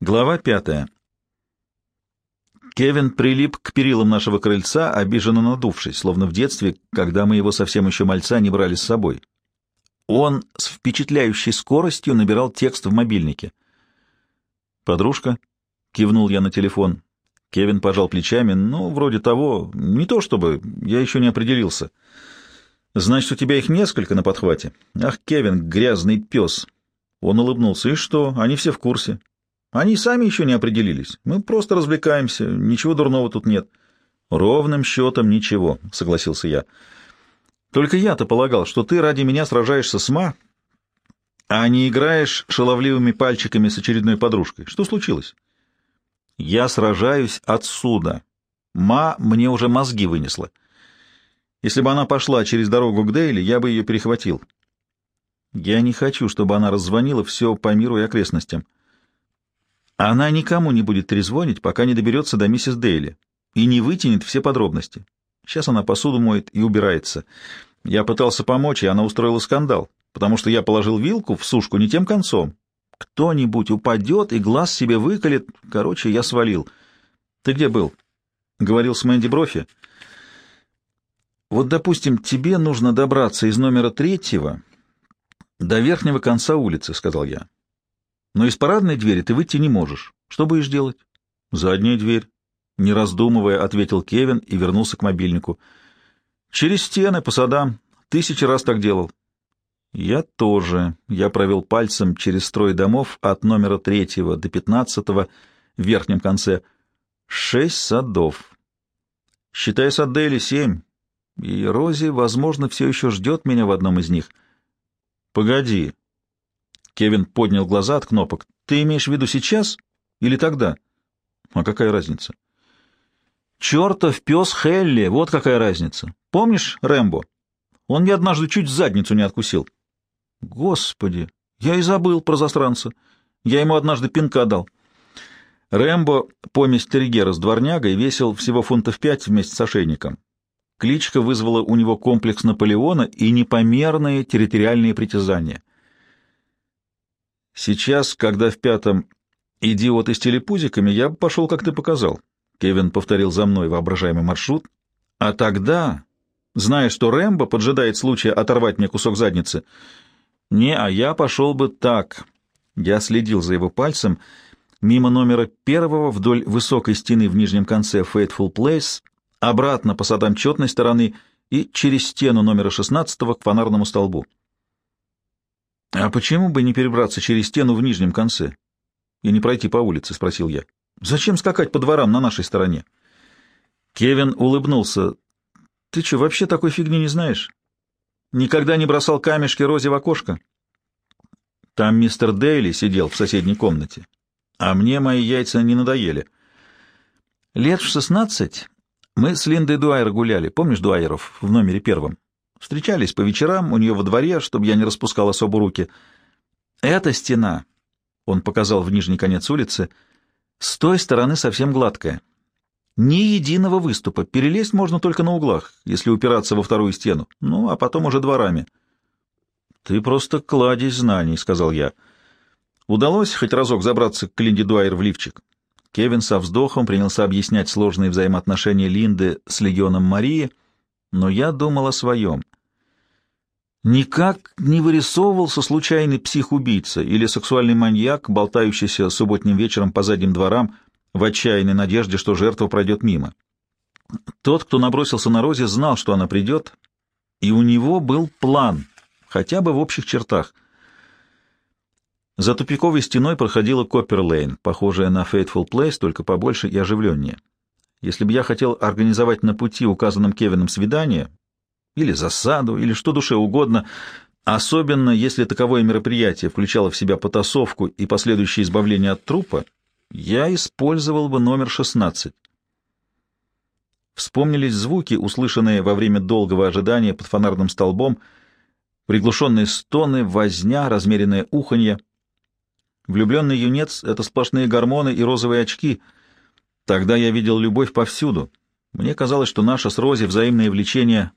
Глава пятая. Кевин прилип к перилам нашего крыльца, обиженно надувшись, словно в детстве, когда мы его совсем еще мальца не брали с собой. Он с впечатляющей скоростью набирал текст в мобильнике. «Подружка?» — кивнул я на телефон. Кевин пожал плечами. «Ну, вроде того. Не то чтобы. Я еще не определился». «Значит, у тебя их несколько на подхвате?» «Ах, Кевин, грязный пес!» Он улыбнулся. «И что? Они все в курсе. Они сами еще не определились. Мы просто развлекаемся. Ничего дурного тут нет». «Ровным счетом ничего», — согласился я. «Только я-то полагал, что ты ради меня сражаешься с Ма, а не играешь шаловливыми пальчиками с очередной подружкой. Что случилось?» «Я сражаюсь отсюда. Ма мне уже мозги вынесла». Если бы она пошла через дорогу к Дейли, я бы ее перехватил. Я не хочу, чтобы она раззвонила все по миру и окрестностям. Она никому не будет трезвонить, пока не доберется до миссис Дейли и не вытянет все подробности. Сейчас она посуду моет и убирается. Я пытался помочь, и она устроила скандал, потому что я положил вилку в сушку не тем концом. Кто-нибудь упадет и глаз себе выколет. Короче, я свалил. Ты где был? Говорил с Мэнди Брофи. Вот, допустим, тебе нужно добраться из номера третьего до верхнего конца улицы, — сказал я. Но из парадной двери ты выйти не можешь. Что будешь делать? Задняя дверь. Не раздумывая, ответил Кевин и вернулся к мобильнику. Через стены, по садам. Тысячи раз так делал. Я тоже. Я провел пальцем через строй домов от номера третьего до пятнадцатого в верхнем конце. Шесть садов. Считай сад Дейли семь. И Рози, возможно, все еще ждет меня в одном из них. Погоди. Кевин поднял глаза от кнопок. Ты имеешь в виду сейчас или тогда? А какая разница? Чертов пес Хелли, вот какая разница. Помнишь Рэмбо? Он мне однажды чуть задницу не откусил. Господи, я и забыл про застранца. Я ему однажды пинка дал. Рэмбо, помесь Терьера с дворнягой, весил всего фунтов пять вместе с ошейником. Кличка вызвала у него комплекс Наполеона и непомерные территориальные притязания. Сейчас, когда в пятом идиоты с телепузиками, я пошел, как ты показал. Кевин повторил за мной воображаемый маршрут. А тогда, зная, что Рэмбо поджидает случая оторвать мне кусок задницы, не, а я пошел бы так. Я следил за его пальцем мимо номера первого вдоль высокой стены в нижнем конце Fateful Place — обратно по садам четной стороны и через стену номера 16 к фонарному столбу. — А почему бы не перебраться через стену в нижнем конце и не пройти по улице? — спросил я. — Зачем скакать по дворам на нашей стороне? Кевин улыбнулся. — Ты что, вообще такой фигни не знаешь? Никогда не бросал камешки Розе в окошко? Там мистер Дейли сидел в соседней комнате, а мне мои яйца не надоели. Лет в шестнадцать мы с Линдой Дуайер гуляли, помнишь Дуайеров, в номере первом? Встречались по вечерам у нее во дворе, чтобы я не распускал особо руки. Эта стена, он показал в нижний конец улицы, с той стороны совсем гладкая. Ни единого выступа, перелезть можно только на углах, если упираться во вторую стену, ну, а потом уже дворами. — Ты просто кладезь знаний, — сказал я. Удалось хоть разок забраться к Линде Дуайер в лифчик? Кевин со вздохом принялся объяснять сложные взаимоотношения Линды с легионом Марии, но я думал о своем. Никак не вырисовывался случайный псих-убийца или сексуальный маньяк, болтающийся субботним вечером по задним дворам в отчаянной надежде, что жертва пройдет мимо. Тот, кто набросился на Розе, знал, что она придет, и у него был план, хотя бы в общих чертах — за тупиковой стеной проходила Коппер-Лейн, похожая на Fateful Place, только побольше и оживленнее. Если бы я хотел организовать на пути указанном Кевином свидание, или засаду, или что душе угодно, особенно если таковое мероприятие включало в себя потасовку и последующее избавление от трупа, я использовал бы номер 16. Вспомнились звуки, услышанные во время долгого ожидания под фонарным столбом, приглушенные стоны, возня, размеренное уханье — Влюбленный юнец — это сплошные гормоны и розовые очки. Тогда я видел любовь повсюду. Мне казалось, что наше с Рози взаимное влечение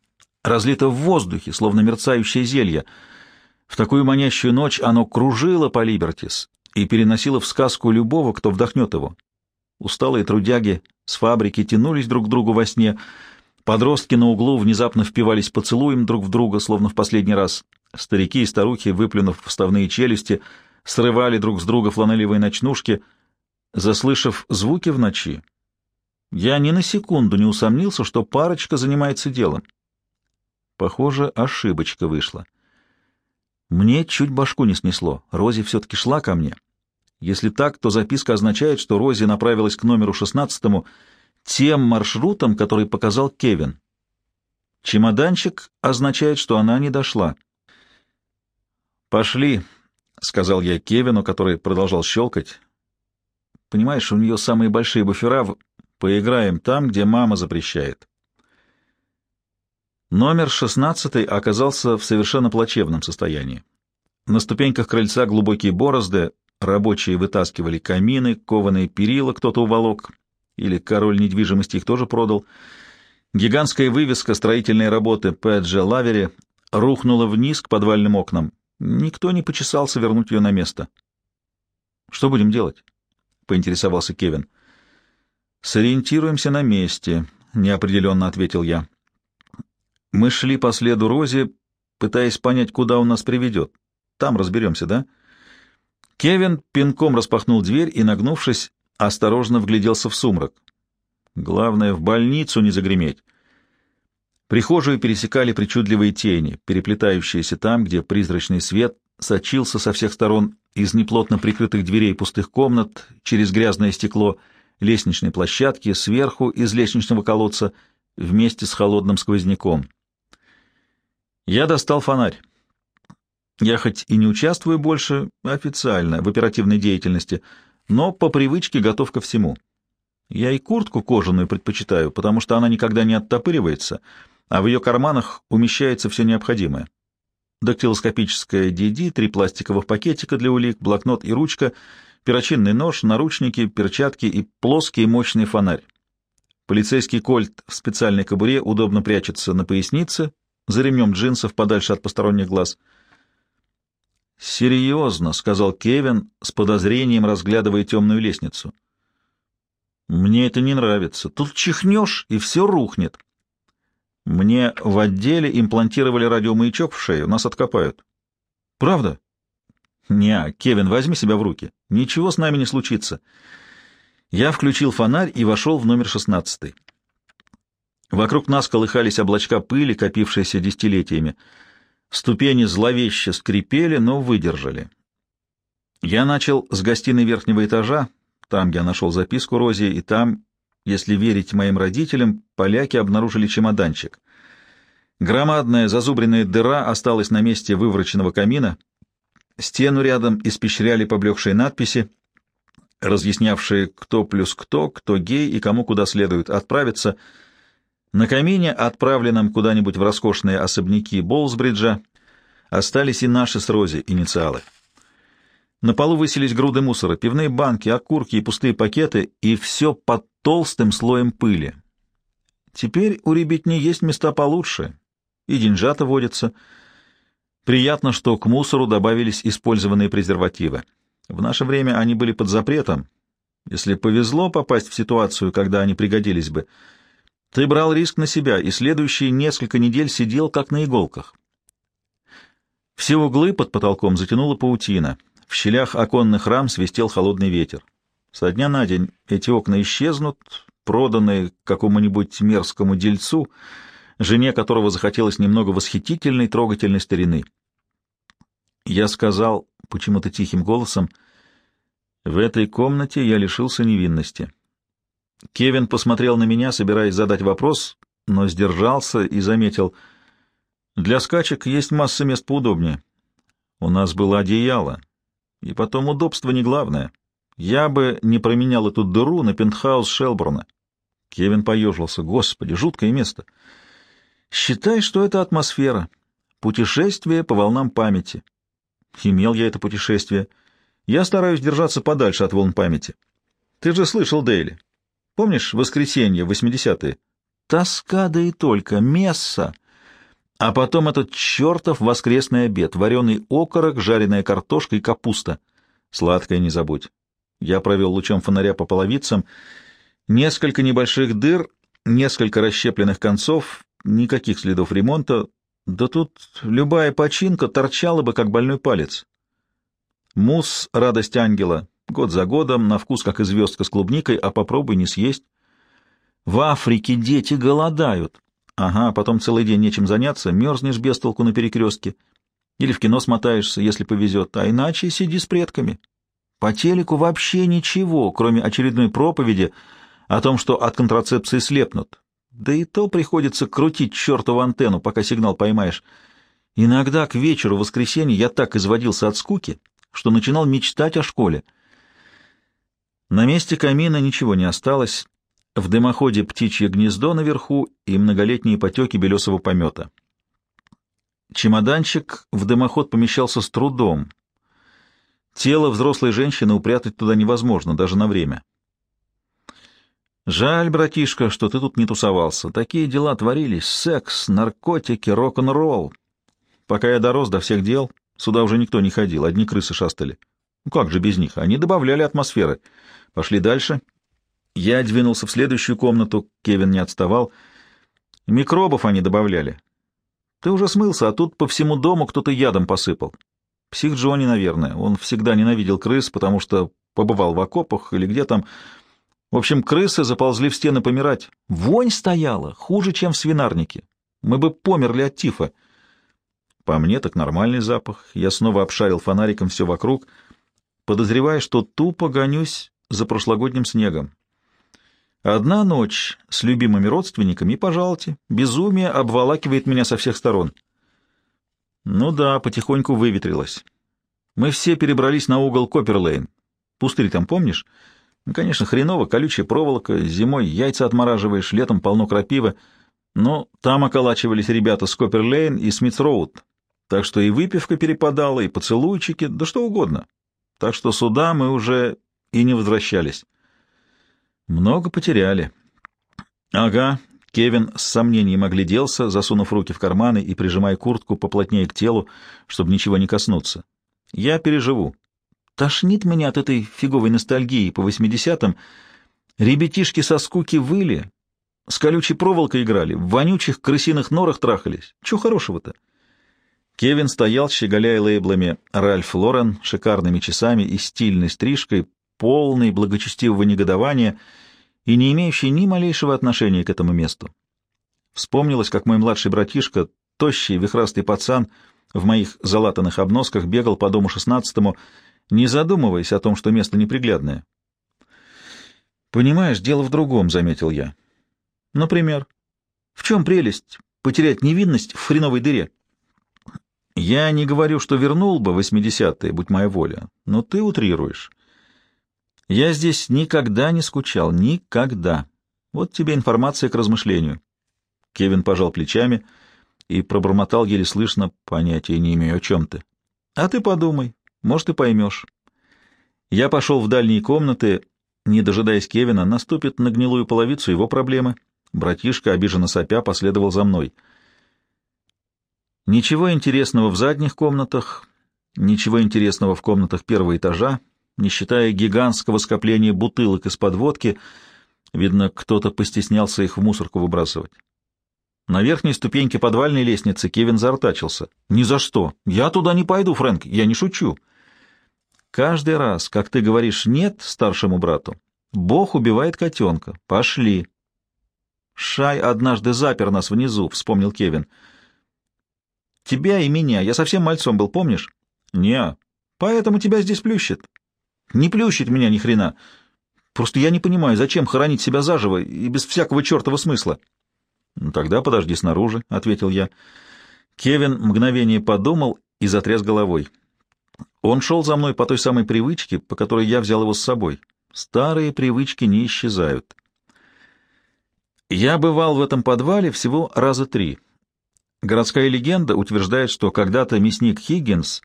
разлито в воздухе, словно мерцающее зелье. В такую манящую ночь оно кружило по Либертис и переносило в сказку любого, кто вдохнет его. Усталые трудяги с фабрики тянулись друг к другу во сне, подростки на углу внезапно впивались поцелуем друг в друга, словно в последний раз. Старики и старухи, выплюнув вставные челюсти, срывали друг с друга фланелевые ночнушки. Заслышав звуки в ночи, я ни на секунду не усомнился, что парочка занимается делом. Похоже, ошибочка вышла. Мне чуть башку не снесло. Рози все-таки шла ко мне. Если так, то записка означает, что Рози направилась к номеру шестнадцатому тем маршрутом, который показал Кевин. Чемоданчик означает, что она не дошла. «Пошли», — сказал я Кевину, который продолжал щелкать. «Понимаешь, у нее самые большие буфера. Поиграем там, где мама запрещает». Номер шестнадцатый оказался в совершенно плачевном состоянии. На ступеньках крыльца глубокие борозды, рабочие вытаскивали камины, кованые перила кто-то уволок, или король недвижимости их тоже продал. Гигантская вывеска строительной работы П.Дж. Лавери рухнула вниз к подвальным окнам. Никто не почесался вернуть ее на место. «Что будем делать?» — поинтересовался Кевин. «Сориентируемся на месте», — неопределенно ответил я. Мы шли по следу Рози, пытаясь понять, куда он нас приведет. Там разберемся, да? Кевин пинком распахнул дверь и, нагнувшись, осторожно вгляделся в сумрак. Главное, в больницу не загреметь. Прихожую пересекали причудливые тени, переплетающиеся там, где призрачный свет сочился со всех сторон из неплотно прикрытых дверей пустых комнат, через грязное стекло лестничной площадки, сверху из лестничного колодца, вместе с холодным сквозняком. Я достал фонарь. Я хоть и не участвую больше официально в оперативной деятельности, но по привычке готов ко всему. Я и куртку кожаную предпочитаю, потому что она никогда не оттопыривается, а в ее карманах умещается все необходимое. Дактилоскопическая DD, три пластиковых пакетика для улик, блокнот и ручка, перочинный нож, наручники, перчатки и плоский мощный фонарь. Полицейский кольт в специальной кобуре удобно прячется на пояснице, за ремнем джинсов подальше от посторонних глаз. «Серьезно», — сказал Кевин, с подозрением разглядывая темную лестницу. «Мне это не нравится. Тут чихнешь, и все рухнет». «Мне в отделе имплантировали радиомаячок в шею, нас откопают». «Правда?» «Не, Кевин, возьми себя в руки. Ничего с нами не случится». Я включил фонарь и вошел в номер шестнадцатый. Вокруг нас колыхались облачка пыли, копившиеся десятилетиями. Ступени зловеще скрипели, но выдержали. Я начал с гостиной верхнего этажа, там я нашел записку Рози, и там, если верить моим родителям, поляки обнаружили чемоданчик. Громадная зазубренная дыра осталась на месте вывороченного камина. Стену рядом испещряли поблекшие надписи, разъяснявшие, кто плюс кто, кто гей и кому куда следует отправиться — на камине, отправленном куда-нибудь в роскошные особняки Болсбриджа, остались и наши с Рози инициалы. На полу высились груды мусора, пивные банки, окурки и пустые пакеты, и все под толстым слоем пыли. Теперь у ребятни есть места получше, и деньжата водятся. Приятно, что к мусору добавились использованные презервативы. В наше время они были под запретом. Если повезло попасть в ситуацию, когда они пригодились бы — ты брал риск на себя и следующие несколько недель сидел как на иголках. Все углы под потолком затянула паутина. В щелях оконных рам свистел холодный ветер. Со дня на день эти окна исчезнут, проданные какому-нибудь мерзкому дельцу, жене которого захотелось немного восхитительной, трогательной старины. Я сказал почему-то тихим голосом, «В этой комнате я лишился невинности». Кевин посмотрел на меня, собираясь задать вопрос, но сдержался и заметил. «Для скачек есть масса мест поудобнее. У нас было одеяло. И потом удобство не главное. Я бы не променял эту дыру на пентхаус Шелборна». Кевин поежился. «Господи, жуткое место. Считай, что это атмосфера. Путешествие по волнам памяти. Имел я это путешествие. Я стараюсь держаться подальше от волн памяти. Ты же слышал, Дейли, Помнишь воскресенье, 80-е? Тоска, да и только, месса. А потом этот чертов воскресный обед, вареный окорок, жареная картошка и капуста. Сладкое не забудь. Я провел лучом фонаря по половицам. Несколько небольших дыр, несколько расщепленных концов, никаких следов ремонта. Да тут любая починка торчала бы, как больной палец. Мусс — радость ангела. Год за годом, на вкус, как и звездка с клубникой, а попробуй не съесть. В Африке дети голодают. Ага, потом целый день нечем заняться, мерзнешь без толку на перекрестке. Или в кино смотаешься, если повезет, а иначе сиди с предками. По телеку вообще ничего, кроме очередной проповеди о том, что от контрацепции слепнут. Да и то приходится крутить чертову антенну, пока сигнал поймаешь. Иногда к вечеру воскресенья я так изводился от скуки, что начинал мечтать о школе. На месте камина ничего не осталось. В дымоходе птичье гнездо наверху и многолетние потеки белесого помета. Чемоданчик в дымоход помещался с трудом. Тело взрослой женщины упрятать туда невозможно, даже на время. Жаль, братишка, что ты тут не тусовался. Такие дела творились. Секс, наркотики, рок-н-ролл. Пока я дорос до всех дел, сюда уже никто не ходил, одни крысы шастали. Ну как же без них? Они добавляли атмосферы. Пошли дальше. Я двинулся в следующую комнату, Кевин не отставал. Микробов они добавляли. Ты уже смылся, а тут по всему дому кто-то ядом посыпал. Псих Джонни, наверное. Он всегда ненавидел крыс, потому что побывал в окопах или где там. В общем, крысы заползли в стены помирать. Вонь стояла, хуже, чем в свинарнике. Мы бы померли от тифа. По мне так нормальный запах. Я снова обшарил фонариком все вокруг, подозревая, что тупо гонюсь за прошлогодним снегом. Одна ночь с любимыми родственниками, и, пожалуйте, безумие обволакивает меня со всех сторон. Ну да, потихоньку выветрилось. Мы все перебрались на угол Копперлейн. Пустырь там помнишь? Ну, конечно, хреново, колючая проволока, зимой яйца отмораживаешь, летом полно крапивы. Но там околачивались ребята с Копперлейн и Смитс-Роуд. Так что и выпивка перепадала, и поцелуйчики, да что угодно. Так что сюда мы уже и не возвращались. Много потеряли. Ага, Кевин с сомнением огляделся, засунув руки в карманы и прижимая куртку поплотнее к телу, чтобы ничего не коснуться. Я переживу. Тошнит меня от этой фиговой ностальгии по восьмидесятым. Ребятишки со скуки выли, с колючей проволокой играли, в вонючих крысиных норах трахались. Чего хорошего-то? Кевин стоял, щеголяя лейблами «Ральф Лорен», шикарными часами и стильной стрижкой, полный благочестивого негодования и не имеющий ни малейшего отношения к этому месту. Вспомнилось, как мой младший братишка, тощий вихрастый пацан, в моих залатанных обносках бегал по дому шестнадцатому, не задумываясь о том, что место неприглядное. «Понимаешь, дело в другом», — заметил я. «Например, в чем прелесть потерять невинность в хреновой дыре?» «Я не говорю, что вернул бы восьмидесятые, будь моя воля, но ты утрируешь. Я здесь никогда не скучал, никогда. Вот тебе информация к размышлению. Кевин пожал плечами и пробормотал еле слышно, понятия не имею, о чем ты. А ты подумай, может, и поймешь. Я пошел в дальние комнаты, не дожидаясь Кевина, наступит на гнилую половицу его проблемы. Братишка, обиженно сопя, последовал за мной. Ничего интересного в задних комнатах, ничего интересного в комнатах первого этажа, не считая гигантского скопления бутылок из-под водки. Видно, кто-то постеснялся их в мусорку выбрасывать. На верхней ступеньке подвальной лестницы Кевин заортачился. «Ни за что! Я туда не пойду, Фрэнк, я не шучу!» «Каждый раз, как ты говоришь «нет» старшему брату, Бог убивает котенка. Пошли!» «Шай однажды запер нас внизу», — вспомнил Кевин. «Тебя и меня. Я совсем мальцом был, помнишь?» «Не, поэтому тебя здесь плющит. Не плющит меня ни хрена. Просто я не понимаю, зачем хоронить себя заживо и без всякого чертова смысла. «Ну, — Тогда подожди снаружи, — ответил я. Кевин мгновение подумал и затряс головой. Он шел за мной по той самой привычке, по которой я взял его с собой. Старые привычки не исчезают. Я бывал в этом подвале всего раза три. Городская легенда утверждает, что когда-то мясник Хиггинс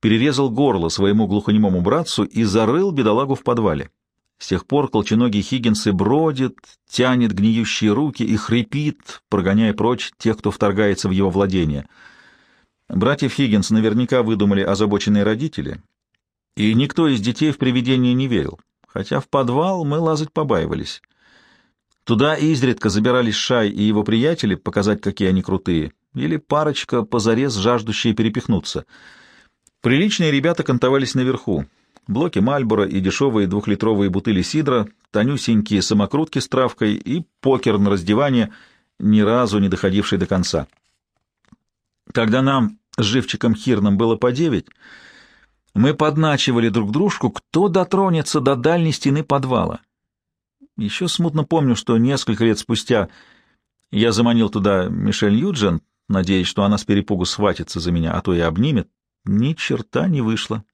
перерезал горло своему глухонемому братцу и зарыл бедолагу в подвале. С тех пор колченогий Хиггинс и бродит, тянет гниющие руки и хрипит, прогоняя прочь тех, кто вторгается в его владение. Братьев Хиггинс наверняка выдумали озабоченные родители, и никто из детей в привидения не верил, хотя в подвал мы лазать побаивались. Туда изредка забирались Шай и его приятели показать, какие они крутые, или парочка позарез жаждущие перепихнуться. Приличные ребята кантовались наверху. Блоки Мальбора и дешевые двухлитровые бутыли сидра, тонюсенькие самокрутки с травкой и покер на раздевание, ни разу не доходивший до конца. Когда нам с живчиком Хирном было по девять, мы подначивали друг дружку, кто дотронется до дальней стены подвала. Еще смутно помню, что несколько лет спустя я заманил туда Мишель Юджин, надеясь, что она с перепугу схватится за меня, а то и обнимет. Ни черта не вышло.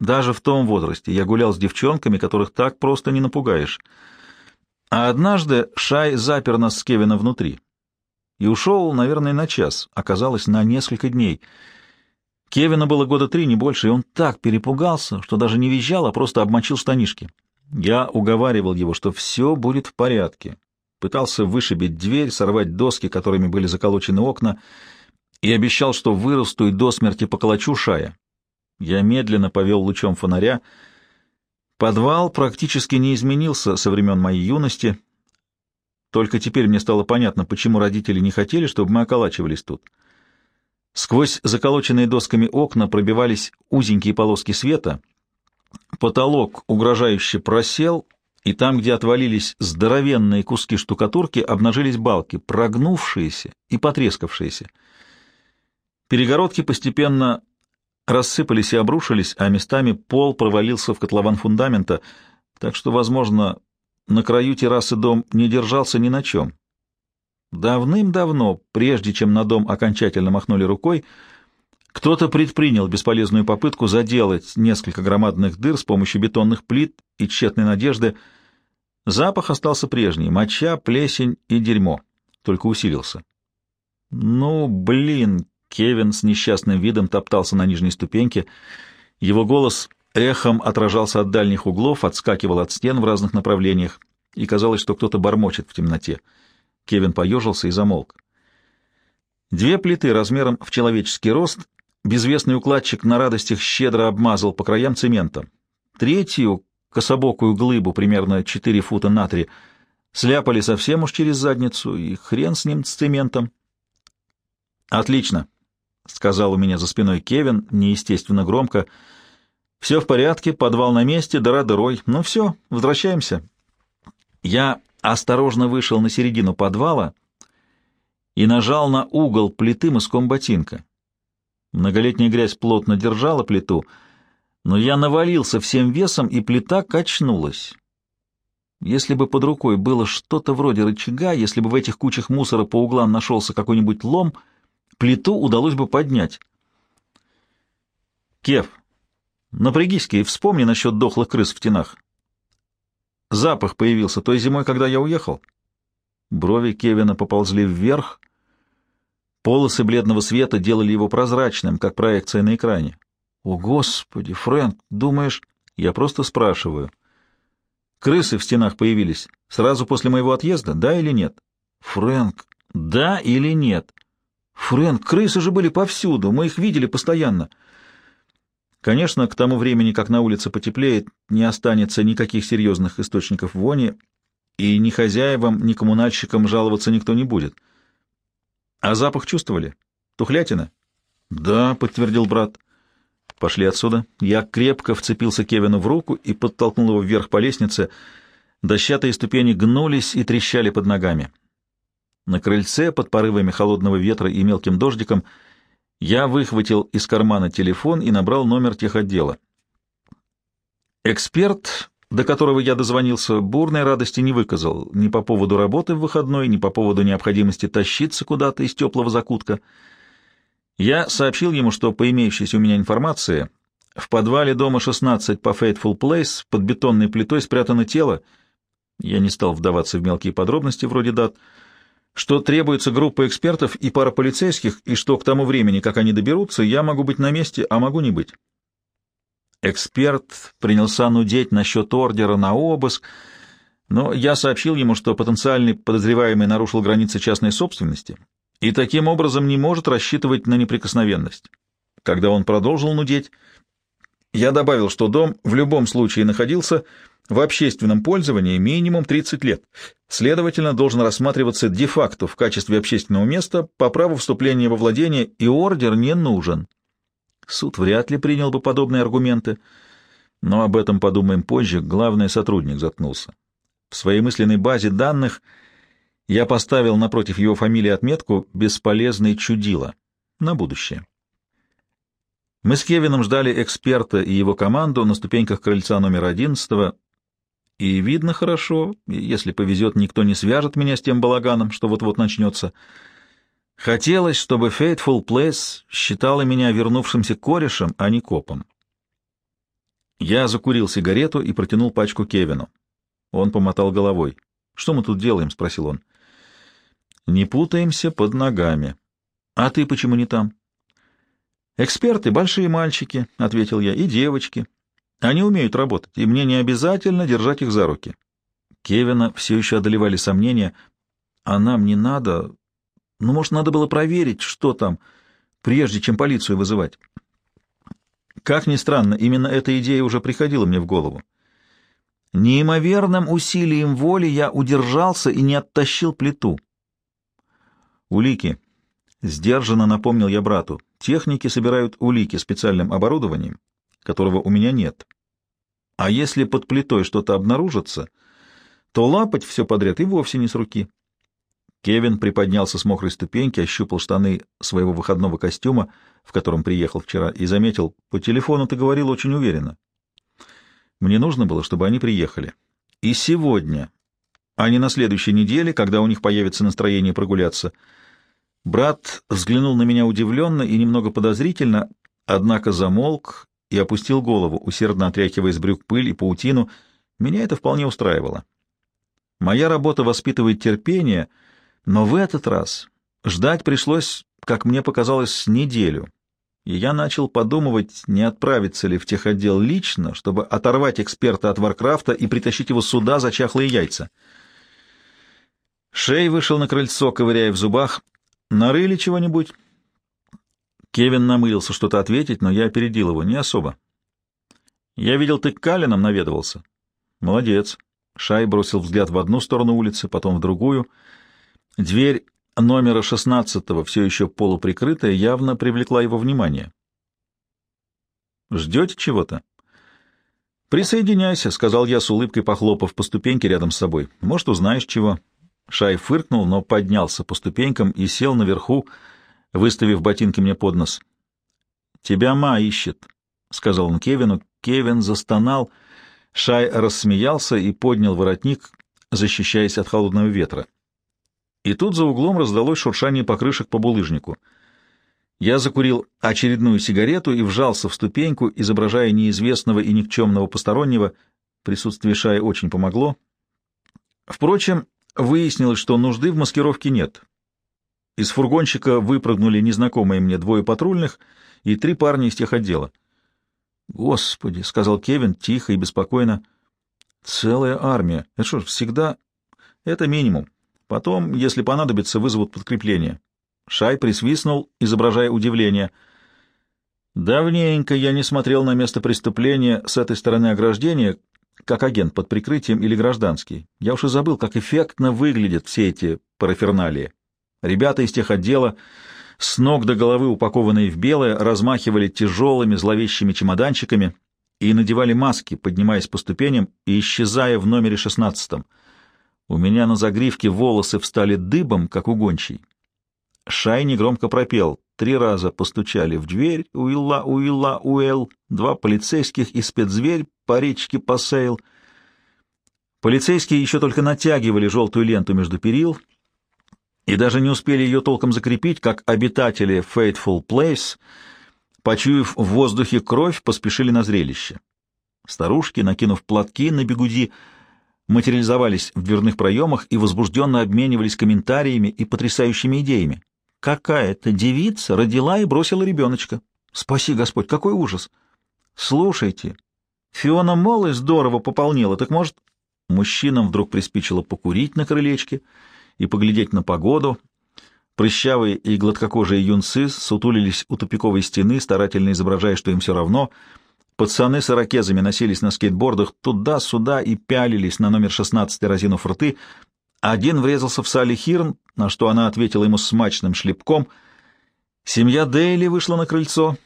Даже в том возрасте я гулял с девчонками, которых так просто не напугаешь. А однажды Шай запер нас с Кевином внутри. И ушел, наверное, на час, оказалось, на несколько дней. Кевину было года три, не больше, и он так перепугался, что даже не визжал, а просто обмочил штанишки. Я уговаривал его, что все будет в порядке. Пытался вышибить дверь, сорвать доски, которыми были заколочены окна, и обещал, что вырасту и до смерти поколочу шая. Я медленно повел лучом фонаря. Подвал практически не изменился со времен моей юности. Только теперь мне стало понятно, почему родители не хотели, чтобы мы околачивались тут. Сквозь заколоченные досками окна пробивались узенькие полоски света — Потолок угрожающе просел, и там, где отвалились здоровенные куски штукатурки, обнажились балки, прогнувшиеся и потрескавшиеся. Перегородки постепенно рассыпались и обрушились, а местами пол провалился в котлован фундамента, так что, возможно, на краю террасы дом не держался ни на чем. Давным-давно, прежде чем на дом окончательно махнули рукой, кто-то предпринял бесполезную попытку заделать несколько громадных дыр с помощью бетонных плит и тщетной надежды. Запах остался прежний — моча, плесень и дерьмо, только усилился. «Ну, блин!» — Кевин с несчастным видом топтался на нижней ступеньке. Его голос эхом отражался от дальних углов, отскакивал от стен в разных направлениях, и казалось, что кто-то бормочет в темноте. Кевин поежился и замолк. Две плиты размером в человеческий рост Безвестный укладчик на радостях щедро обмазал по краям цементом. Третью, кособокую глыбу, примерно 4 фута на 3, сляпали совсем уж через задницу, и хрен с ним, с цементом. «Отлично», — сказал у меня за спиной Кевин, неестественно громко. «Все в порядке, подвал на месте, дыра дырой. Ну все, возвращаемся». Я осторожно вышел на середину подвала и нажал на угол плиты мыском ботинка. Многолетняя грязь плотно держала плиту, но я навалился всем весом, и плита качнулась. Если бы под рукой было что-то вроде рычага, если бы в этих кучах мусора по углам нашелся какой-нибудь лом, плиту удалось бы поднять. Кев, напрягись-ка и вспомни насчет дохлых крыс в тенах. Запах появился той зимой, когда я уехал. Брови Кевина поползли вверх, Полосы бледного света делали его прозрачным, как проекция на экране. «О, Господи, Фрэнк, думаешь...» «Я просто спрашиваю. Крысы в стенах появились сразу после моего отъезда, да или нет?» «Фрэнк, да или нет?» «Фрэнк, крысы же были повсюду, мы их видели постоянно». Конечно, к тому времени, как на улице потеплеет, не останется никаких серьезных источников вони, и ни хозяевам, ни коммунальщикам жаловаться никто не будет. А запах чувствовали? Тухлятина? Да, подтвердил брат. Пошли отсюда. Я крепко вцепился Кевину в руку и подтолкнул его вверх по лестнице. Дощатые ступени гнулись и трещали под ногами. На крыльце, под порывами холодного ветра и мелким дождиком, я выхватил из кармана телефон и набрал номер техотдела. Эксперт до которого я дозвонился, бурной радости не выказал ни по поводу работы в выходной, ни по поводу необходимости тащиться куда-то из теплого закутка. Я сообщил ему, что по имеющейся у меня информации в подвале дома 16 по Fateful Place под бетонной плитой спрятано тело, я не стал вдаваться в мелкие подробности вроде дат, что требуется группа экспертов и пара полицейских, и что к тому времени, как они доберутся, я могу быть на месте, а могу не быть. Эксперт принялся нудеть насчет ордера на обыск, но я сообщил ему, что потенциальный подозреваемый нарушил границы частной собственности и таким образом не может рассчитывать на неприкосновенность. Когда он продолжил нудеть, Я добавил, что дом в любом случае находился в общественном пользовании минимум 30 лет. Следовательно, должен рассматриваться де-факто в качестве общественного места по праву вступления во владение, и ордер не нужен. Суд вряд ли принял бы подобные аргументы, но об этом подумаем позже, главный сотрудник заткнулся. В своей мысленной базе данных я поставил напротив его фамилии отметку «бесполезный чудило» на будущее. Мы с Кевином ждали эксперта и его команду на ступеньках крыльца номер одиннадцатого, и видно хорошо, если повезет, никто не свяжет меня с тем балаганом, что вот-вот начнется. Хотелось, чтобы Faithful Place считала меня вернувшимся корешем, а не копом. Я закурил сигарету и протянул пачку Кевину. Он помотал головой. «Что мы тут делаем?» — спросил он. «Не путаемся под ногами. А ты почему не там?» «Эксперты — большие мальчики», — ответил я, — «и девочки. Они умеют работать, и мне не обязательно держать их за руки». Кевина все еще одолевали сомнения. «А нам не надо... Ну, может, надо было проверить, что там, прежде чем полицию вызывать». Как ни странно, именно эта идея уже приходила мне в голову. Неимоверным усилием воли я удержался и не оттащил плиту. Улики. Сдержанно напомнил я брату. Техники собирают улики специальным оборудованием, которого у меня нет. А если под плитой что-то обнаружится, то лапать все подряд и вовсе не с руки. Кевин приподнялся с мокрой ступеньки, ощупал штаны своего выходного костюма, в котором приехал вчера, и заметил, по телефону ты говорил очень уверенно. Мне нужно было, чтобы они приехали. И сегодня, а не на следующей неделе, когда у них появится настроение прогуляться. Брат взглянул на меня удивленно и немного подозрительно, однако замолк и опустил голову, усердно отряхивая с брюк пыль и паутину. Меня это вполне устраивало. Моя работа воспитывает терпение — но в этот раз ждать пришлось, как мне показалось, неделю, и я начал подумывать, не отправиться ли в техотдел лично, чтобы оторвать эксперта от Варкрафта и притащить его сюда за чахлые яйца. Шей вышел на крыльцо, ковыряя в зубах. «Нарыли чего-нибудь?» Кевин намылился что-то ответить, но я опередил его, не особо. «Я видел, ты к Калинам наведывался». «Молодец». Шай бросил взгляд в одну сторону улицы, потом в другую — Дверь номера шестнадцатого, все еще полуприкрытая, явно привлекла его внимание. «Ждете чего-то?» «Присоединяйся», — сказал я с улыбкой, похлопав по ступеньке рядом с собой. «Может, узнаешь чего?» Шай фыркнул, но поднялся по ступенькам и сел наверху, выставив ботинки мне под нос. «Тебя ма ищет», — сказал он Кевину. Кевин застонал. Шай рассмеялся и поднял воротник, защищаясь от холодного ветра. И тут за углом раздалось шуршание покрышек по булыжнику. Я закурил очередную сигарету и вжался в ступеньку, изображая неизвестного и никчемного постороннего. Присутствие Шая очень помогло. Впрочем, выяснилось, что нужды в маскировке нет. Из фургончика выпрыгнули незнакомые мне двое патрульных и три парня из тех отдела. «Господи!» — сказал Кевин тихо и беспокойно. «Целая армия. Это что, всегда...» «Это минимум. Потом, если понадобится, вызовут подкрепление. Шай присвистнул, изображая удивление. Давненько я не смотрел на место преступления с этой стороны ограждения, как агент под прикрытием или гражданский. Я уж и забыл, как эффектно выглядят все эти параферналии. Ребята из тех отдела, с ног до головы упакованные в белое, размахивали тяжелыми зловещими чемоданчиками и надевали маски, поднимаясь по ступеням и исчезая в номере шестнадцатом — у меня на загривке волосы встали дыбом, как у гончей. Шай негромко пропел. Три раза постучали в дверь. Уилла, уилла, уэл. Два полицейских и спецзверь по речке Пассейл. Полицейские еще только натягивали желтую ленту между перил и даже не успели ее толком закрепить, как обитатели Fateful Place, почуяв в воздухе кровь, поспешили на зрелище. Старушки, накинув платки на бегуди, материализовались в дверных проемах и возбужденно обменивались комментариями и потрясающими идеями. Какая-то девица родила и бросила ребеночка. Спаси Господь, какой ужас! Слушайте, Фиона Моллы здорово пополнила, так может... Мужчинам вдруг приспичило покурить на крылечке и поглядеть на погоду. Прыщавые и гладкокожие юнцы сутулились у тупиковой стены, старательно изображая, что им все равно. Пацаны с ирокезами носились на скейтбордах туда-сюда и пялились на номер 16 разинув рты. Один врезался в Салли Хирн, на что она ответила ему смачным шлепком. Семья Дейли вышла на крыльцо.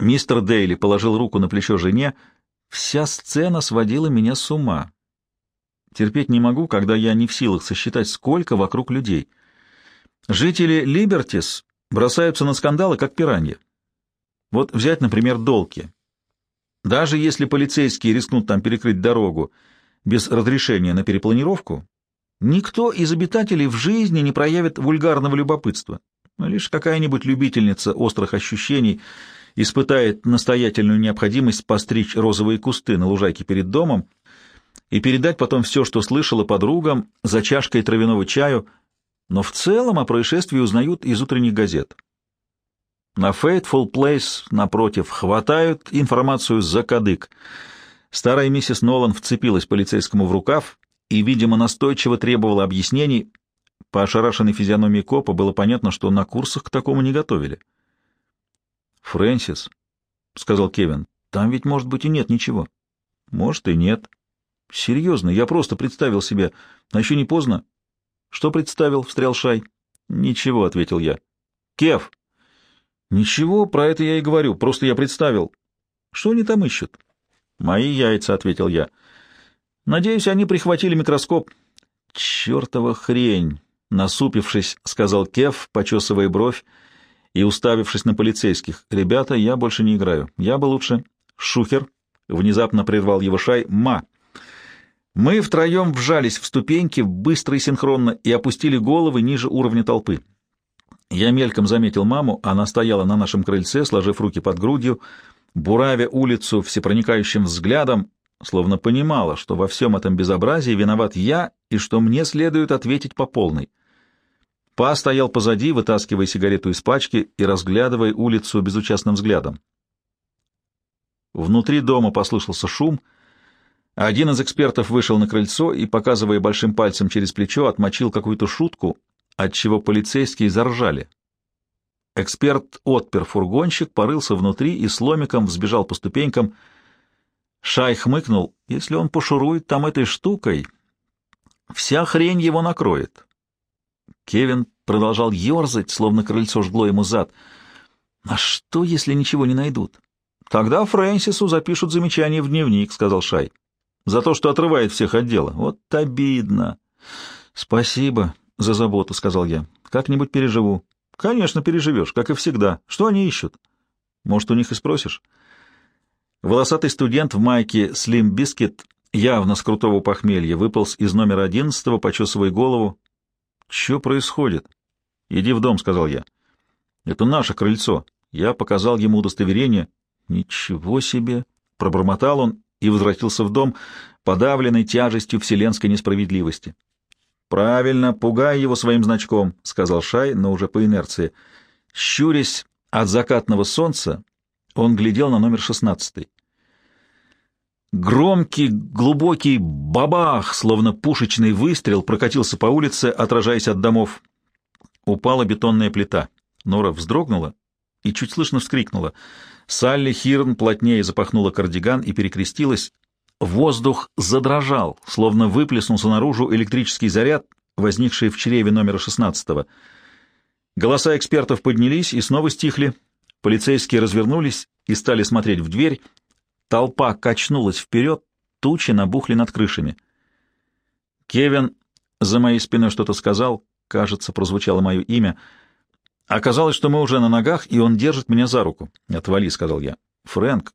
Мистер Дейли положил руку на плечо жене. Вся сцена сводила меня с ума. Терпеть не могу, когда я не в силах сосчитать, сколько вокруг людей. Жители Либертис бросаются на скандалы, как пираньи. Вот взять, например, Долки. Даже если полицейские рискнут там перекрыть дорогу без разрешения на перепланировку, никто из обитателей в жизни не проявит вульгарного любопытства. Лишь какая-нибудь любительница острых ощущений испытает настоятельную необходимость постричь розовые кусты на лужайке перед домом и передать потом все, что слышала подругам за чашкой травяного чаю, но в целом о происшествии узнают из утренних газет. На Fateful Place, напротив, хватают информацию за кадык. Старая миссис Нолан вцепилась полицейскому в рукав и, видимо, настойчиво требовала объяснений. По ошарашенной физиономии копа было понятно, что на курсах к такому не готовили. «Фрэнсис», — сказал Кевин, — «там ведь, может быть, и нет ничего». «Может, и нет». «Серьезно, я просто представил себе. А еще не поздно». «Что представил?» — встрял Шай. «Ничего», — ответил я. «Кев!» Ничего, про это я и говорю, просто я представил. Что они там ищут? Мои яйца, ответил я. Надеюсь, они прихватили микроскоп. Чертова хрень, насупившись, сказал Кев, почесывая бровь и уставившись на полицейских. Ребята, я больше не играю. Я бы лучше. Шухер, внезапно прервал его Шай. Ма. Мы втроем вжались в ступеньки, быстро и синхронно, и опустили головы ниже уровня толпы. Я мельком заметил маму, она стояла на нашем крыльце, сложив руки под грудью, буравя улицу всепроникающим взглядом, словно понимала, что во всем этом безобразии виноват я и что мне следует ответить по полной. Па стоял позади, вытаскивая сигарету из пачки и разглядывая улицу безучастным взглядом. Внутри дома послышался шум. Один из экспертов вышел на крыльцо и, показывая большим пальцем через плечо, отмочил какую-то шутку, отчего полицейские заржали. Эксперт отпер фургонщик, порылся внутри и с ломиком взбежал по ступенькам. Шай хмыкнул. Если он пошурует там этой штукой, вся хрень его накроет. Кевин продолжал ерзать, словно крыльцо жгло ему зад. «А что, если ничего не найдут?» «Тогда Фрэнсису запишут замечание в дневник», — сказал Шай. «За то, что отрывает всех от дела. Вот обидно». «Спасибо», — За заботу, — сказал я. — Как-нибудь переживу. — Конечно, переживешь, как и всегда. Что они ищут? Может, у них и спросишь? Волосатый студент в майке с «Limp Bizkit» явно с крутого похмелья выполз из номера одиннадцатого, почесывая голову. — Что происходит? — Иди в дом, — сказал я. — Это наше крыльцо. Я показал ему удостоверение. — Ничего себе! — пробормотал он и возвратился в дом, подавленный тяжестью вселенской несправедливости. «Правильно, пугай его своим значком», — сказал Шай, но уже по инерции. Щурясь от закатного солнца, он глядел на номер шестнадцатый. Громкий, глубокий бабах, словно пушечный выстрел, прокатился по улице, отражаясь от домов. Упала бетонная плита. Нора вздрогнула и чуть слышно вскрикнула. Салли Хирн плотнее запахнула кардиган и перекрестилась. Воздух задрожал, словно выплеснулся наружу электрический заряд, возникший в чреве номера 16 Голоса экспертов поднялись и снова стихли. Полицейские развернулись и стали смотреть в дверь. Толпа качнулась вперед, тучи набухли над крышами. Кевин за моей спиной что-то сказал, кажется, прозвучало мое имя. Оказалось, что мы уже на ногах, и он держит меня за руку. «Отвали», — сказал я. «Фрэнк,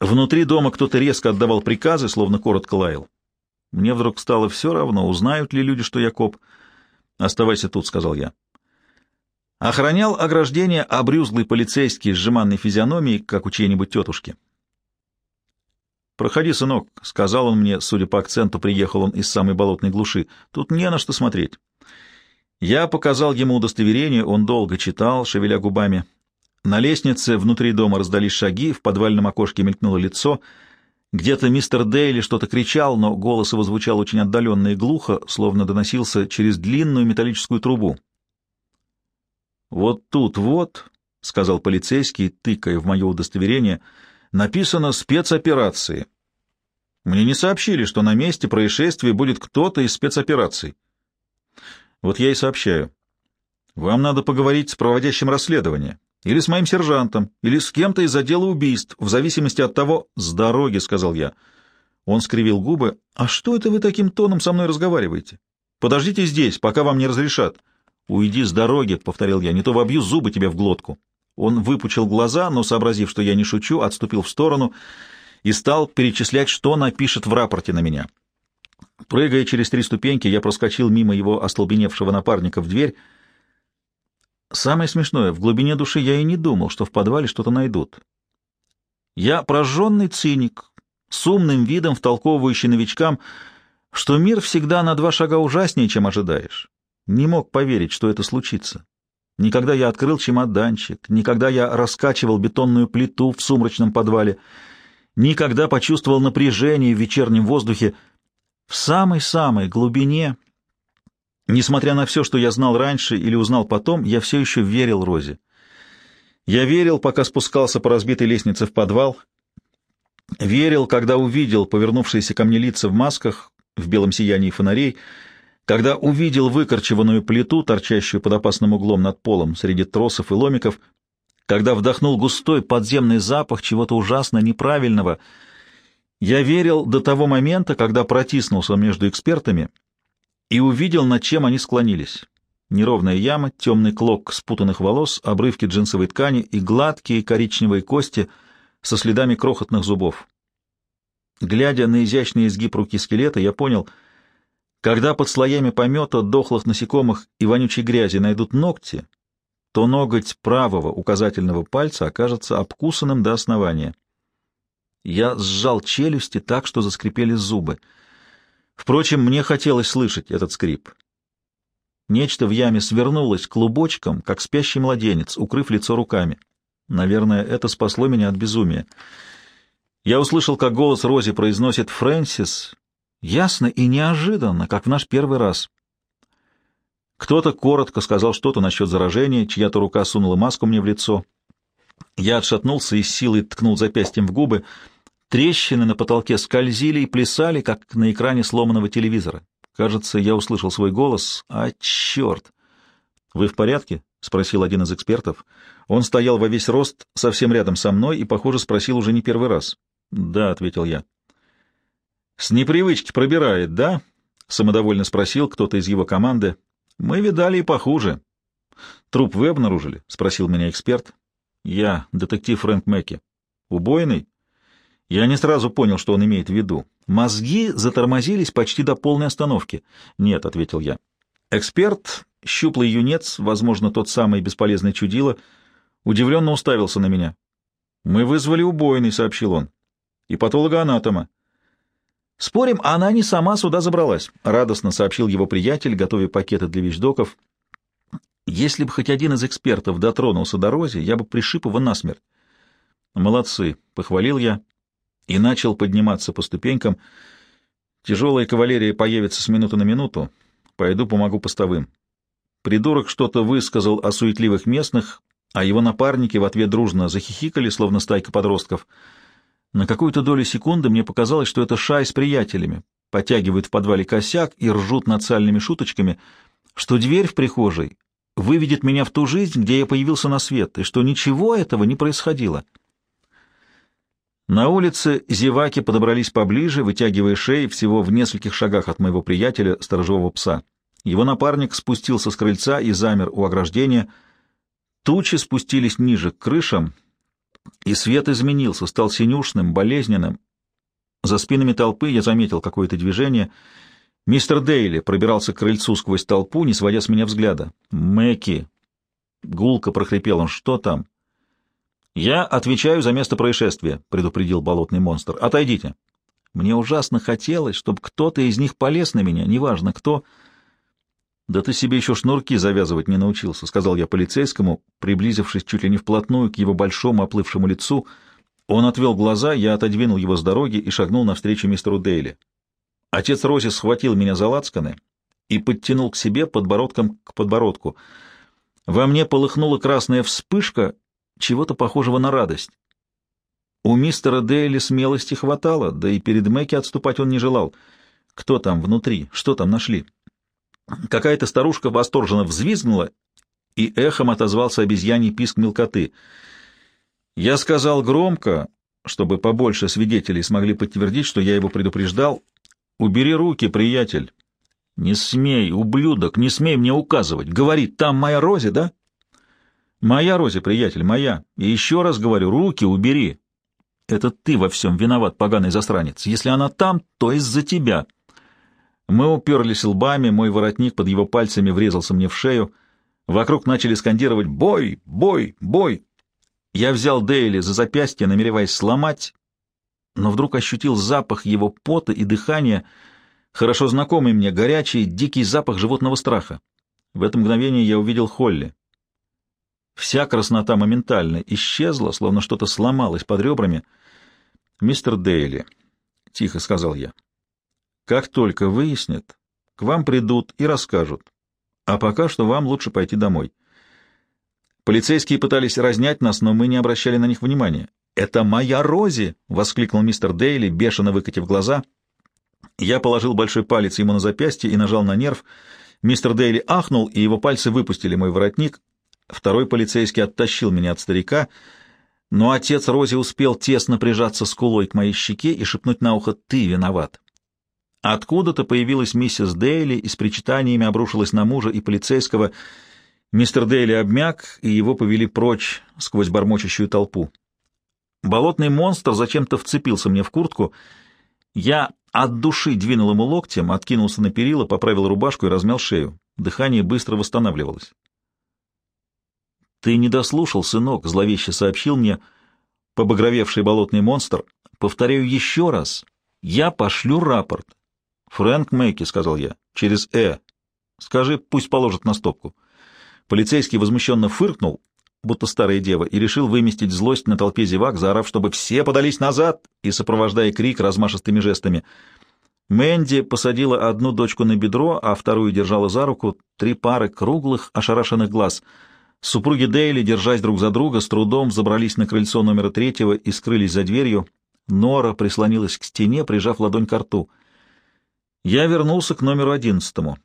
Внутри дома кто-то резко отдавал приказы, словно коротко лаял. Мне вдруг стало все равно, узнают ли люди, что я коп. «Оставайся тут», — сказал я. Охранял ограждение обрюзглый полицейский с жеманной физиономией, как у чьей-нибудь тетушки. «Проходи, сынок», — сказал он мне, судя по акценту, приехал он из самой болотной глуши. «Тут не на что смотреть». Я показал ему удостоверение, он долго читал, шевеля губами. На лестнице внутри дома раздались шаги, в подвальном окошке мелькнуло лицо. Где-то мистер Дейли что-то кричал, но голос его звучал очень отдаленно и глухо, словно доносился через длинную металлическую трубу. «Вот тут вот», — сказал полицейский, тыкая в мое удостоверение, — Написано «спецоперации». Мне не сообщили, что на месте происшествия будет кто-то из спецопераций. Вот я и сообщаю. Вам надо поговорить с проводящим расследование. Или с моим сержантом, или с кем-то из отдела убийств, в зависимости от того... — С дороги, — сказал я. Он скривил губы. — А что это вы таким тоном со мной разговариваете? Подождите здесь, пока вам не разрешат. — Уйди с дороги, — повторил я, — не то вобью зубы тебе в глотку. Он выпучил глаза, но, сообразив, что я не шучу, отступил в сторону и стал перечислять, что напишет в рапорте на меня. Прыгая через три ступеньки, я проскочил мимо его остолбеневшего напарника в дверь, Самое смешное, в глубине души я и не думал, что в подвале что-то найдут. Я прожженный циник, с умным видом втолковывающий новичкам, что мир всегда на два шага ужаснее, чем ожидаешь. Не мог поверить, что это случится. Никогда я открыл чемоданчик, никогда я раскачивал бетонную плиту в сумрачном подвале, никогда почувствовал напряжение в вечернем воздухе. В самой-самой глубине Несмотря на все, что я знал раньше или узнал потом, я все еще верил Розе. Я верил, пока спускался по разбитой лестнице в подвал. Верил, когда увидел повернувшиеся ко мне лица в масках, в белом сиянии фонарей, когда увидел выкорчеванную плиту, торчащую под опасным углом над полом среди тросов и ломиков, когда вдохнул густой подземный запах чего-то ужасно неправильного. Я верил до того момента, когда протиснулся между экспертами — и увидел, над чем они склонились. Неровная яма, темный клок спутанных волос, обрывки джинсовой ткани и гладкие коричневые кости со следами крохотных зубов. Глядя на изящный изгиб руки скелета, я понял, когда под слоями помета, дохлых насекомых и вонючей грязи найдут ногти, то ноготь правого указательного пальца окажется обкусанным до основания. Я сжал челюсти так, что заскрипели зубы — Впрочем, мне хотелось слышать этот скрип. Нечто в яме свернулось клубочком, как спящий младенец, укрыв лицо руками. Наверное, это спасло меня от безумия. Я услышал, как голос Рози произносит «Фрэнсис», ясно и неожиданно, как в наш первый раз. Кто-то коротко сказал что-то насчет заражения, чья-то рука сунула маску мне в лицо. Я отшатнулся и силой ткнул запястьем в губы — Трещины на потолке скользили и плясали, как на экране сломанного телевизора. Кажется, я услышал свой голос. А, черт! «Вы в порядке?» — спросил один из экспертов. Он стоял во весь рост совсем рядом со мной и, похоже, спросил уже не первый раз. «Да», — ответил я. «С непривычки пробирает, да?» — самодовольно спросил кто-то из его команды. «Мы видали и похуже». «Труп вы обнаружили?» — спросил меня эксперт. «Я, детектив Фрэнк Мэкки». «Убойный?» Я не сразу понял, что он имеет в виду. Мозги затормозились почти до полной остановки. «Нет», — ответил я. Эксперт, щуплый юнец, возможно, тот самый бесполезный чудило, удивленно уставился на меня. «Мы вызвали убойный», — сообщил он, — «и патологоанатома». «Спорим, она не сама сюда забралась», — радостно сообщил его приятель, готовя пакеты для вещдоков. «Если бы хоть один из экспертов дотронулся до Рози, я бы пришиб его насмерть». «Молодцы», — похвалил я и начал подниматься по ступенькам. Тяжелая кавалерия появится с минуты на минуту. Пойду помогу постовым. Придурок что-то высказал о суетливых местных, а его напарники в ответ дружно захихикали, словно стайка подростков. На какую-то долю секунды мне показалось, что это Шай с приятелями потягивают в подвале косяк и ржут над сальными шуточками, что дверь в прихожей выведет меня в ту жизнь, где я появился на свет, и что ничего этого не происходило. На улице зеваки подобрались поближе, вытягивая шеи всего в нескольких шагах от моего приятеля, сторожевого пса. Его напарник спустился с крыльца и замер у ограждения. Тучи спустились ниже к крышам, и свет изменился, стал синюшным, болезненным. За спинами толпы я заметил какое-то движение. Мистер Дейли пробирался к крыльцу сквозь толпу, не сводя с меня взгляда. «Мэки!» Гулко прохрипел он. «Что там?» «Я отвечаю за место происшествия», — предупредил болотный монстр. «Отойдите». Мне ужасно хотелось, чтобы кто-то из них полез на меня, неважно кто. «Да ты себе еще шнурки завязывать не научился», — сказал я полицейскому, приблизившись чуть ли не вплотную к его большому оплывшему лицу. Он отвел глаза, я отодвинул его с дороги и шагнул навстречу мистеру Дейли. Отец Рози схватил меня за лацканы и подтянул к себе подбородком к подбородку. Во мне полыхнула красная вспышка, чего-то похожего на радость. У мистера Дейли смелости хватало, да и перед Мэки отступать он не желал. Кто там внутри? Что там нашли? Какая-то старушка восторженно взвизгнула, и эхом отозвался обезьяний писк мелкоты. Я сказал громко, чтобы побольше свидетелей смогли подтвердить, что я его предупреждал. «Убери руки, приятель!» «Не смей, ублюдок, не смей мне указывать! Говори, там моя Рози, да?» «Моя Рози, приятель, моя. И еще раз говорю, руки убери!» «Это ты во всем виноват, поганый засранец. Если она там, то из-за тебя!» Мы уперлись лбами, мой воротник под его пальцами врезался мне в шею. Вокруг начали скандировать «Бой! Бой! Бой!» Я взял Дейли за запястье, намереваясь сломать, но вдруг ощутил запах его пота и дыхания, хорошо знакомый мне, горячий, дикий запах животного страха. В это мгновение я увидел Холли. Вся краснота моментально исчезла, словно что-то сломалось под ребрами. «Мистер Дейли», — тихо сказал я, как только выяснят, к вам придут и расскажут. А пока что вам лучше пойти домой. Полицейские пытались разнять нас, но мы не обращали на них внимания. «Это моя Рози!» — воскликнул мистер Дейли, бешено выкатив глаза. Я положил большой палец ему на запястье и нажал на нерв. Мистер Дейли ахнул, и его пальцы выпустили мой воротник. Второй полицейский оттащил меня от старика, но отец Рози успел тесно прижаться скулой к моей щеке и шепнуть на ухо «Ты виноват». Откуда-то появилась миссис Дейли и с причитаниями обрушилась на мужа и полицейского. Мистер Дейли обмяк, и его повели прочь сквозь бормочущую толпу. Болотный монстр зачем-то вцепился мне в куртку. Я от души двинул ему локтем, откинулся на перила, поправил рубашку и размял шею. Дыхание быстро восстанавливалось. «Ты не дослушал, сынок», — зловеще сообщил мне побагровевший болотный монстр. «Повторяю еще раз. Я пошлю рапорт. «Фрэнк Мэйки», — сказал я, — «через «э». Скажи, пусть положат на стопку». Полицейский возмущенно фыркнул, будто старая дева, и решил выместить злость на толпе зевак, заорав, чтобы все подались назад и сопровождая крик размашистыми жестами. Мэнди посадила одну дочку на бедро, а вторую держала за руку, три пары круглых, ошарашенных глаз. Супруги Дейли, держась друг за друга, с трудом забрались на крыльцо номера третьего и скрылись за дверью. Нора прислонилась к стене, прижав ладонь к рту — я вернулся к номеру одиннадцатому.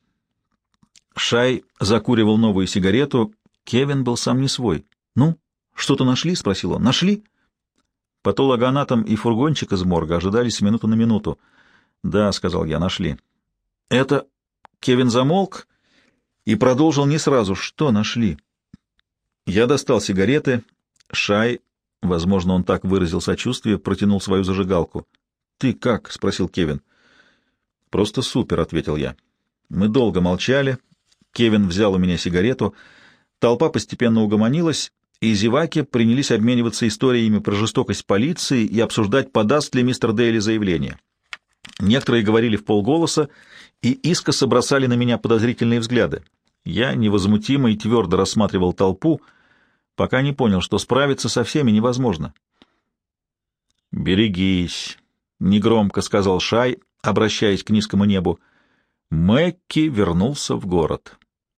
Шай закуривал новую сигарету. Кевин был сам не свой. «Ну, что-то нашли?» — спросил он. «Нашли?» Патологоанатом и фургончик из морга ожидались минуту на минуту. «Да», — сказал я, — «нашли». «Это...» Кевин замолк и продолжил не сразу. «Что нашли?» Я достал сигареты. Шай, возможно, он так выразил сочувствие, протянул свою зажигалку. «Ты как?» — спросил Кевин. «Просто супер», — ответил я. Мы долго молчали. Кевин взял у меня сигарету. Толпа постепенно угомонилась, и зеваки принялись обмениваться историями про жестокость полиции и обсуждать, подаст ли мистер Дейли заявление. Некоторые говорили в полголоса и искоса бросали на меня подозрительные взгляды. Я невозмутимо и твердо рассматривал толпу, пока не понял, что справиться со всеми невозможно. «Берегись», — негромко сказал Шай, обращаясь к низкому небу. Мэкки вернулся в город.